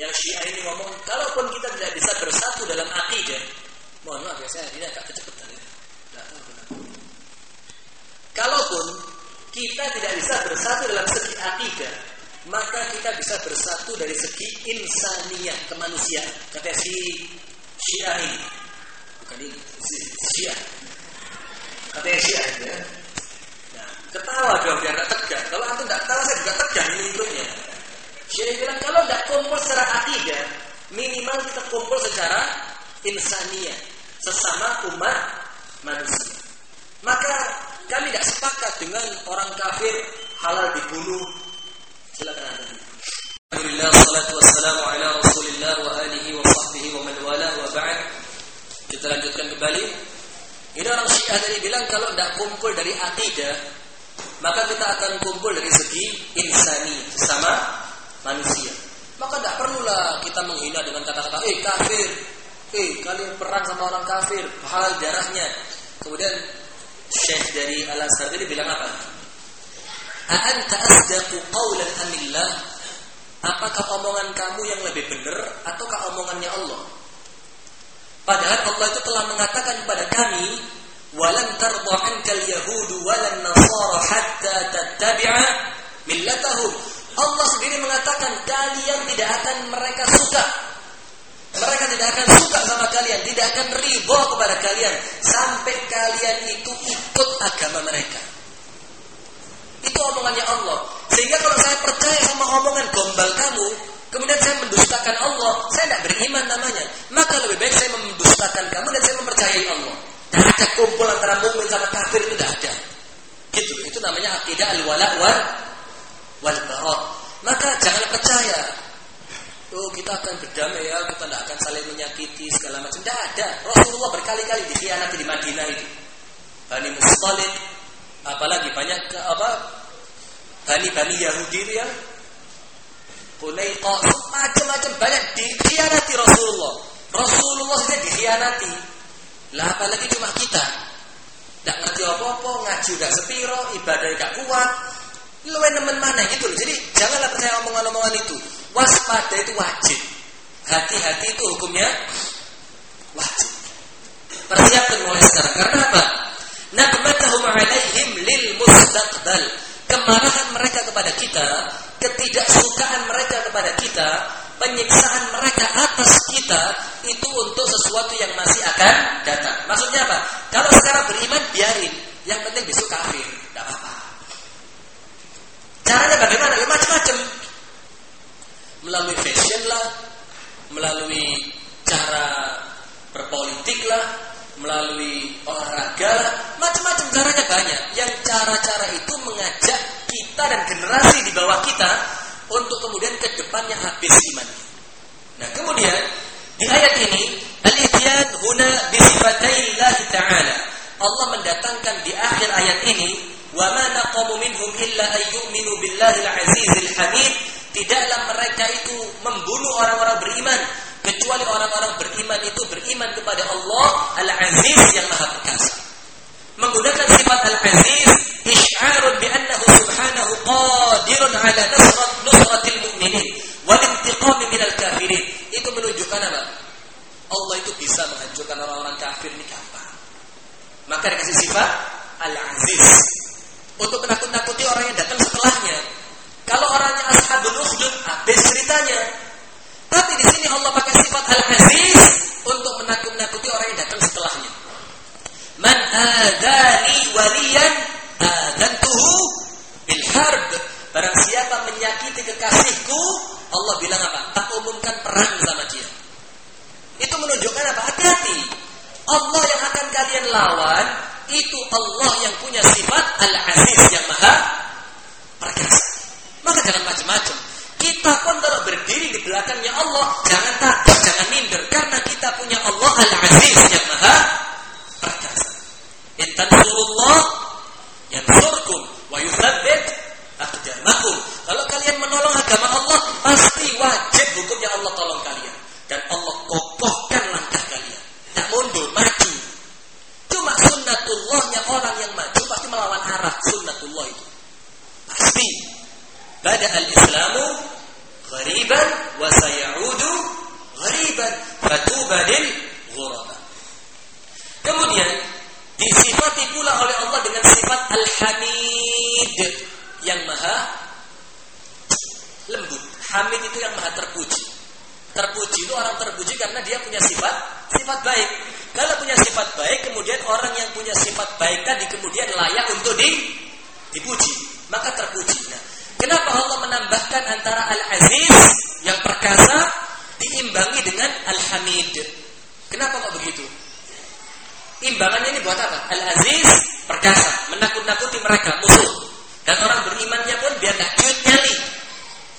Yang Syiah ini ngomong, kalaupun kita tidak bisa bersatu dalam akidah, mohon maaf ya saya tidak agak kecepatan ya. Kalaupun kita tidak bisa bersatu dalam segi akidah, maka kita bisa bersatu dari segi insaniah kemanusiaan. Kata si Syiah ini, bukan ini, si Syiah. Kata Syiah ya. Nah, ketawa dong biar tidak tegang. Kalau antum tidak ketawa saya juga tegang ini hidupnya. Syiah bilang kalau tidak kumpul secara akidah, minimal kita kumpul secara insaniah, sesama umat manusia. Maka kami tidak sepakat dengan orang kafir halal dibunuh. Silakan anda. Alhamdulillah salatu wassalamu ala Rasulillah wa alihi wa sahbihi wa man wala wa ba'd. Kita lanjutkan kembali. Ini orang Syiah tadi bilang kalau tidak kumpul dari akidah, maka kita akan kumpul dari segi insani, sesama manusia. Maka tidak perlulah kita menghina dengan kata-kata, eh kafir, eh kalian perang sama orang kafir, halal darahnya. Kemudian Syekh dari Al-Azhar ini bilang apa? A'anta asdaqu qawlan amillah? Apakah omongan kamu yang lebih benar ataukah omongannya Allah? Padahal Allah itu telah mengatakan kepada kami, "Walan tarda ankal yahudu walan nasara hatta tattabi'a millatahum." Allah sendiri mengatakan kalian tidak akan mereka suka mereka tidak akan suka sama kalian, tidak akan ridho kepada kalian sampai kalian itu ikut agama mereka. Itu omongannya Allah. Sehingga kalau saya percaya sama omongan gombal kamu, kemudian saya mendustakan Allah, saya tidak beriman namanya. Maka lebih baik saya mendustakan kamu dan saya mempercayai Allah. Tidak ada kumpul antara mukmin sama kafir itu tidak ada. Gitu. Itu namanya akidah al-wala wal wal Maka jangan percaya oh kita akan berdamai ya, kita tidak akan saling menyakiti segala macam. Tidak ada. Rasulullah berkali-kali dikhianati di Madinah itu. Bani Mustalid, apalagi banyak apa Bani-bani Yahudi itu ya. Hunayqah, macam-macam banyak dikhianati Rasulullah. Rasulullah saja dikhianati. Lah apalagi cuma kita. Tidak ngerti apa-apa, ngaji gak sepiro, ibadah gak kuat. Lu nemen mana gitu. Jadi janganlah percaya omongan-omongan itu waspada itu wajib. Hati-hati itu hukumnya wajib. Persiapkan mulai sekarang. Karena apa? Naqmatahum alaihim lil mustaqbal. Kemarahan mereka kepada kita, ketidaksukaan mereka kepada kita, penyiksaan mereka atas kita itu untuk sesuatu yang masih akan datang. Maksudnya apa? Kalau sekarang beriman biarin, yang penting besok kafir, tidak apa-apa. Caranya bagaimana? Ya macam-macam melalui fashion lah, melalui cara berpolitik lah, melalui olahraga lah, macam-macam caranya banyak. Yang cara-cara itu mengajak kita dan generasi di bawah kita untuk kemudian ke depannya habis iman. Nah, kemudian di ayat ini al-ityan huna bi ta'ala. Allah mendatangkan di akhir ayat ini wa ma naqamu minhum illa ayyuminu billahi al-azizil hamid. Tidaklah mereka itu membunuh orang-orang beriman kecuali orang-orang beriman itu beriman kepada Allah Al-Aziz yang Maha Perkasa. Menggunakan sifat Al-Aziz isyarun bi annahu subhanahu qadirun ala nasrat nusratil mu'minin wal intiqam minal kafirin. Itu menunjukkan apa? Allah itu bisa menghancurkan orang-orang kafir ini gampang. Maka dikasih sifat Al-Aziz untuk menakut-nakuti orang yang datang setelahnya. Kalau orangnya ashabul ukhdud, habis ceritanya. Tapi di sini Allah pakai sifat Al-Aziz untuk menakut-nakuti orang yang datang setelahnya. Man adani waliyan adantuhu bil harb. Barang siapa menyakiti kekasihku, Allah bilang apa? Tak umumkan perang sama dia. Itu menunjukkan apa? Hati-hati. Allah yang akan kalian lawan itu Allah yang punya sifat Al-Aziz yang maha perkasa. Maka jangan macam-macam. Kita pun kalau berdiri di belakangnya Allah, jangan takut, jangan minder. Karena kita punya Allah Al-Aziz yang maha perkasa. Intan surullah yang surkum wa yuthabbit aqdamakum. Kalau kalian menolong agama Allah, pasti wajib hukumnya Allah tolong kalian. Dan Allah kokohkan langkah kalian. Tak mundur, maju. Cuma sunnatullahnya orang yang maju pasti melawan arah sunnatullah itu. Pasti. Bada al-Islamu ghariban wa sayaudu ghariban fatuba lil ghuraba. Kemudian disifati pula oleh Allah dengan sifat Al-Hamid yang maha lembut. Hamid itu yang maha terpuji. Terpuji itu orang terpuji karena dia punya sifat sifat baik. Kalau punya sifat baik, kemudian orang yang punya sifat baik tadi kemudian layak untuk di, dipuji, maka terpuji. Nah, kenapa Allah menambahkan antara Al-Aziz yang perkasa diimbangi dengan Al-Hamid? Kenapa kok begitu? Imbangannya ini buat apa? Al-Aziz perkasa, menakut-nakuti mereka musuh. Dan orang berimannya pun biar tak cuyut nyali.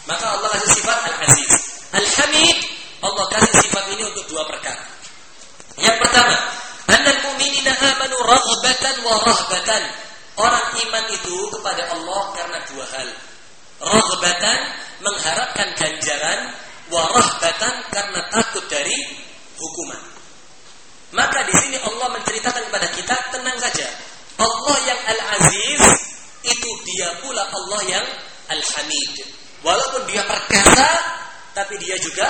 Maka Allah kasih sifat Al-Aziz. Al-Hamid, Allah kasih sifat ini untuk dua perkara. Yang pertama, annal mu'minina amanu raghbatan wa rahbatan. Orang iman itu kepada Allah karena dua hal. Raghbatan mengharapkan ganjaran, wa rahbatan karena takut dari hukuman. Maka di sini Allah menceritakan kepada kita tenang saja. Allah yang Al-Aziz itu dia pula Allah yang Al-Hamid. Walaupun dia perkasa, tapi dia juga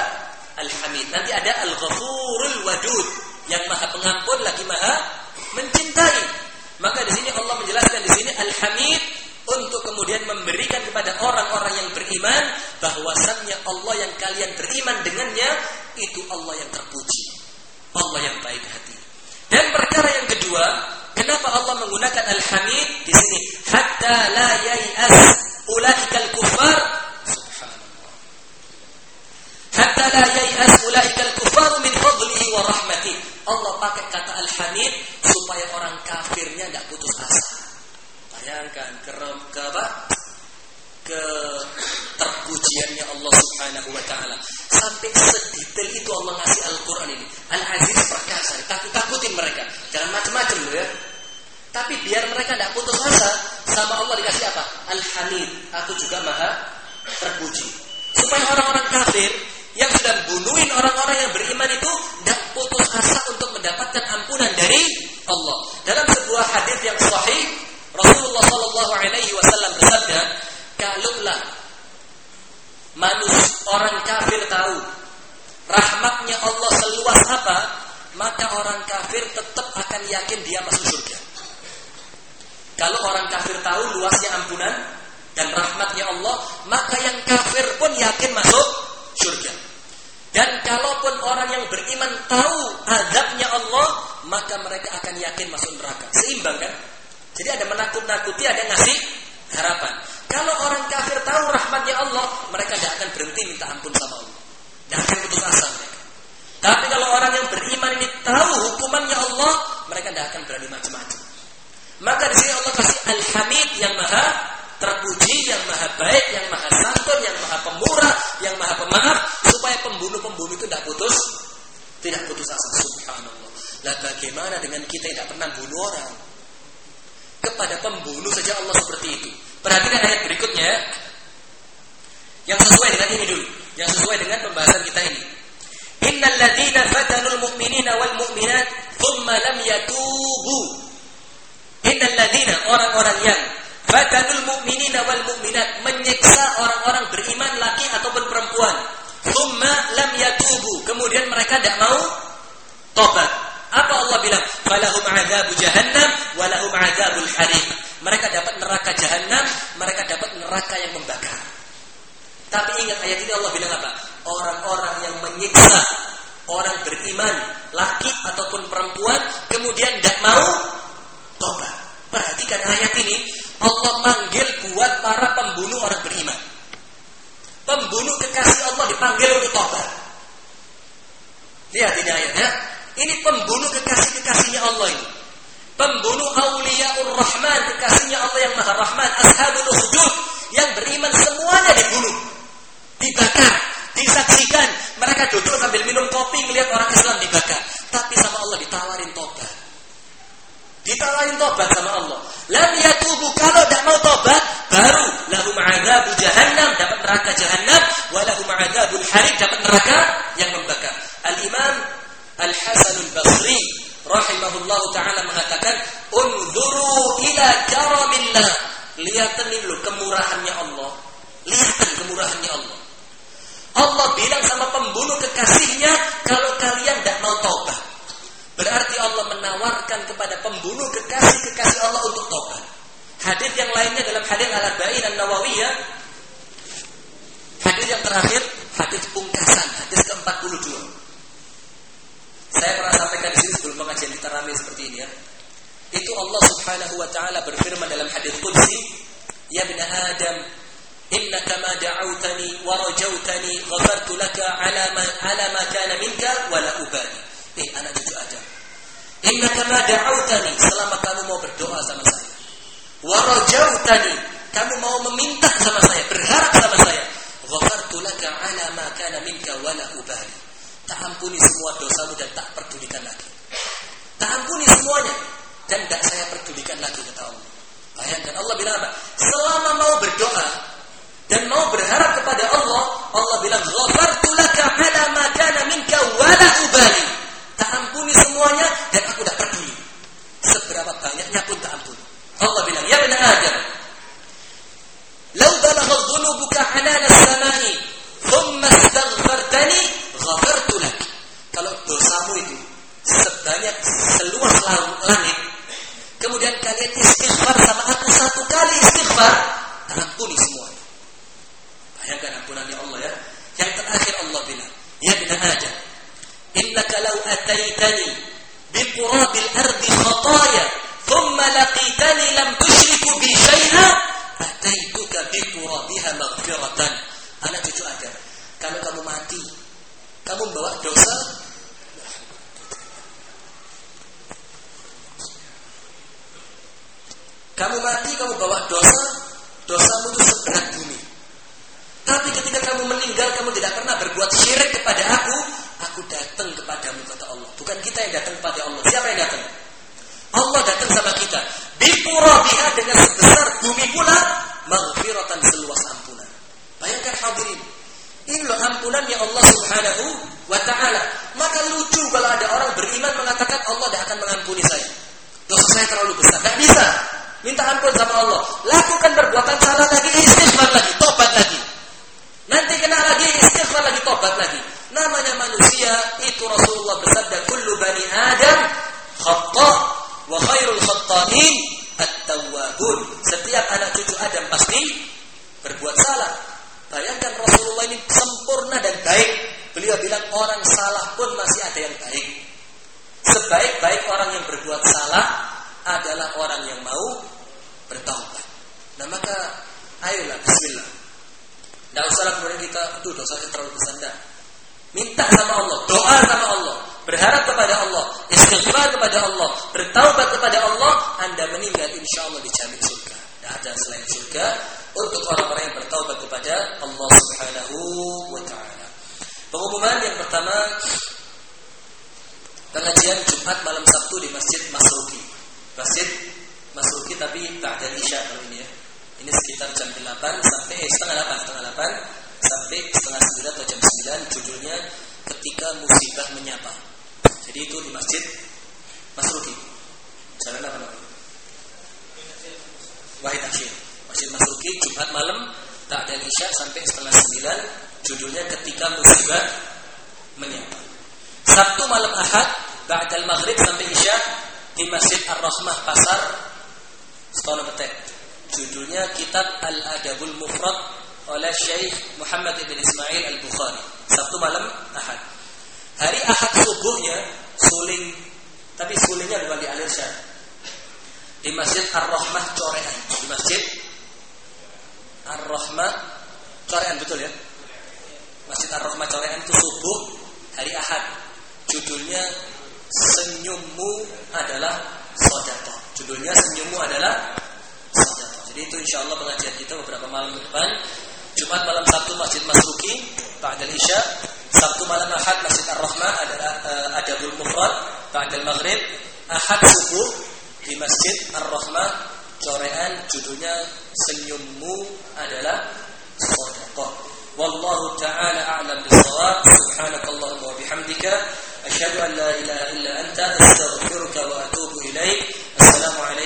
Al-Hamid. Nanti ada Al-Ghafurul Wadud yang Maha Pengampun lagi Maha mencintai. Maka di sini Allah menjelaskan di sini Al-Hamid untuk kemudian memberikan kepada orang-orang yang beriman bahwasannya Allah yang kalian beriman dengannya itu Allah yang terpuji. Allah yang baik hati. Dan perkara yang kedua, Kenapa Allah menggunakan al-hamid di sini? Hatta la yai'as ulaikal kufar. Subhanallah. Hatta la yai'as ulaikal kufar min fadlihi wa rahmatih. Allah pakai kata al-hamid supaya orang kafirnya tidak putus asa. Bayangkan ke, ke apa? ke terpujiannya Allah Subhanahu wa taala. Sampai sedetail itu Allah ngasih Al-Qur'an ini. Al-Aziz perkasa, takut-takutin mereka. Jangan macam-macam ya. Tapi biar mereka tidak putus asa, sama Allah dikasih apa? Al-Hamid. Aku juga maha terpuji. Supaya orang-orang kafir yang sudah bunuhin orang-orang yang beriman itu tidak putus asa untuk mendapatkan ampunan dari Allah. Dalam sebuah hadis yang sahih, Rasulullah Shallallahu Alaihi Wasallam bersabda, kalaulah manusia orang kafir tahu rahmatnya Allah seluas apa, maka orang kafir tetap akan yakin dia masuk surga. Kalau orang kafir tahu luasnya ampunan dan rahmatnya Allah, maka yang kafir pun yakin masuk surga. Dan kalaupun orang yang beriman tahu azabnya Allah, maka mereka akan yakin masuk neraka. Seimbang kan? Jadi ada menakut-nakuti, ada ngasih harapan. Kalau orang kafir tahu rahmatnya Allah, mereka tidak akan berhenti minta ampun sama Allah. Tidak akan putus asa mereka. Tapi kalau orang yang beriman ini tahu hukumannya Allah, mereka tidak akan berani macam-macam. Maka di sini Allah kasih Al-Hamid yang maha terpuji, yang maha baik, yang maha santun, yang maha pemurah, yang maha pemaaf, supaya pembunuh-pembunuh itu tidak putus, tidak putus asa. Subhanallah. Lah bagaimana dengan kita yang tidak pernah bunuh orang? Kepada pembunuh saja Allah seperti itu. Perhatikan ayat berikutnya. Yang sesuai dengan ini dulu. Yang sesuai dengan pembahasan kita ini. Innal ladzina fatanul mu'minina wal mu'minat thumma lam yatubu. Innal ladzina orang-orang yang fatanul mu'minina wal mu'minat menyiksa orang-orang beriman laki ataupun perempuan. Thumma lam yatubu. Kemudian mereka tidak mau tobat. Apa Allah bilang? Falahum adzabu jahannam walahum adzabul harim. Mereka dapat neraka jahanam, mereka dapat neraka yang membakar. Tapi ingat ayat ini Allah bilang apa? Orang-orang yang menyiksa orang beriman, laki ataupun perempuan, kemudian tidak mau tobat. Perhatikan ayat ini, Allah manggil buat para pembunuh orang beriman. Pembunuh kekasih Allah dipanggil untuk tobat. Lihat ini ayatnya. Ini pembunuh kekasih-kekasihnya Allah ini. Pembunuh Auliyaur Rahman, kekasihnya Allah yang Maha Rahman, Ashabul Ukhdud, yang beriman semuanya dibunuh. Dibakar, disaksikan. Mereka duduk sambil minum kopi, melihat orang Islam dibakar. Tapi sama Allah ditawarin tobat. Ditawarin tobat sama Allah. Lam yatubu kalau tidak mau tobat, baru lahum adabu jahannam dapat neraka jahannam, walahum adabul harik dapat neraka yang membakar. Al Imam Al Hasan Al Basri rahimahullah taala mengatakan, "Unzuru ila karamillah." Lihatan loh kemurahannya Allah. Lihatan kemurahannya Allah. Allah bilang sama pembunuh kekasihnya, kalau kalian tidak mau taubat. Berarti Allah menawarkan kepada pembunuh kekasih-kekasih Allah untuk taubat. Hadis yang lainnya dalam hadis Al-Arba'in dan Nawawiyah. Hadis yang terakhir, hadis pungkasan, hadis ke-42. Saya pernah sampaikan di sini sebelum pengajian kita ramai seperti ini ya. Itu Allah Subhanahu wa taala berfirman dalam hadis qudsi, "Ya bin Adam, innaka ma da'awtani wa rajawtani ghafartu laka ala ma ala ma kana minka wa la ubali." Eh, anak cucu Adam. Innaka ma da'awtani, selama kamu mau berdoa sama saya. Wa rajawtani, kamu mau meminta sama saya, berharap sama saya. Ghafartu laka ala ma kana minka wa la ubali tak ampuni semua dosamu dan tak pedulikan lagi tak ampuni semuanya dan tidak saya pedulikan lagi kata Allah bayangkan Allah bilang apa selama mau berdoa dan mau berharap kepada Allah, Allah bilang, "Ghafartu laka ala ma kana minka ubali." Tak ampuni semuanya dan aku tidak peduli. Seberapa banyaknya pun tak ampuni. Allah bilang, "Ya bani Adam, law balagha dhunubuka hanana as-sama'i, thumma astaghfartani, ghafartu lak." Kalau dosamu itu sebanyak seluas langit, kemudian kalian istighfar sama aku satu kali istighfar, ampuni semuanya. Bayangkan ampunannya Allah ya. Yang terakhir Allah bilang, Ya bina Adam, innaka law ataitani biqurabil ardi khataya, thumma laqitani lam tushriku bi syai'a, ataituka biqurabiha maghfiratan. Anak cucu Adam, kalau kamu mati, kamu membawa dosa, kamu mati, kamu bawa dosa, dosamu itu seberat bumi. Tapi ketika kamu meninggal, kamu tidak pernah berbuat syirik kepada aku, aku datang kepadamu, kata Allah. Bukan kita yang datang kepada Allah. Siapa yang datang? Allah datang sama kita. Bipurabiha dengan sebesar bumi pula, maghfiratan seluas ampunan. Bayangkan hadirin. Ini loh ampunan yang Allah subhanahu wa ta'ala. Maka lucu kalau ada orang beriman mengatakan Allah tidak akan mengampuni saya. Dosa saya terlalu besar. Tidak bisa. Minta ampun sama Allah. Lakukan perbuatan salah lagi, istighfar lagi, tobat lagi. Nanti kena lagi istighfar lagi tobat lagi. Namanya manusia itu Rasulullah bersabda kullu bani Adam khata wa khairul khata'in at-tawwabun. Setiap anak cucu Adam pasti berbuat salah. Bayangkan Rasulullah ini sempurna dan baik. Beliau bilang orang salah pun masih ada yang baik. Sebaik-baik orang yang berbuat salah adalah orang yang mau bertaubat. Nah maka ayolah bismillah tidak usah kemudian kita, itu dosanya terlalu besar. Minta sama Allah, doa sama Allah. berharap kepada Allah, istighfar kepada Allah, bertaubat kepada Allah, Anda meninggal insya Allah dijamin surga. Tidak ada selain surga untuk orang-orang yang bertaubat kepada Allah Subhanahu wa taala. Pengumuman yang pertama pengajian Jumat malam Sabtu di Masjid Masruki. Masjid Masruki tapi tak ada isya kalau ini ya. Ini sekitar jam 8 sampai eh, setengah 8, setengah 8 sampai setengah 9 atau jam 9 judulnya ketika musibah menyapa. Jadi itu di Masjid Masruki. Jalan apa namanya? Wahid Asyir. Masjid Masruki Jumat malam tak ada isya sampai setengah sembilan. Judulnya ketika musibah menyapa. Sabtu malam Ahad Ba'dal Maghrib sampai Isya di Masjid Ar-Rahmah Pasar Stone Petek. Judulnya Kitab Al-Adabul Mufrad oleh Syekh Muhammad ibn Ismail Al-Bukhari. Sabtu malam Ahad. Hari Ahad subuhnya suling tapi sulingnya bukan di Alir. Di Masjid Ar-Rahmah Corean. Di Masjid Ar-Rahmah Corean betul ya? Masjid Ar-Rahmah Corean itu subuh hari Ahad. Judulnya Senyummu adalah sodako. Judulnya Senyummu adalah sodako. Jadi itu insya Allah pengajian kita beberapa malam depan. Jumat malam Sabtu Masjid Masruki Ba'dal Isya. Sabtu malam Ahad Masjid Ar-Rahmah adalah uh, Adabul Mufrad Ba'dal Maghrib. Ahad subuh di Masjid Ar-Rahmah. Corean judulnya Senyummu adalah Sodakoh Wallahu ta'ala a'lam bisawab Subhanakallahumma wa bihamdika. Asyhadu an la ilaha illa anta Astaghfiruka wa atubu الله عليه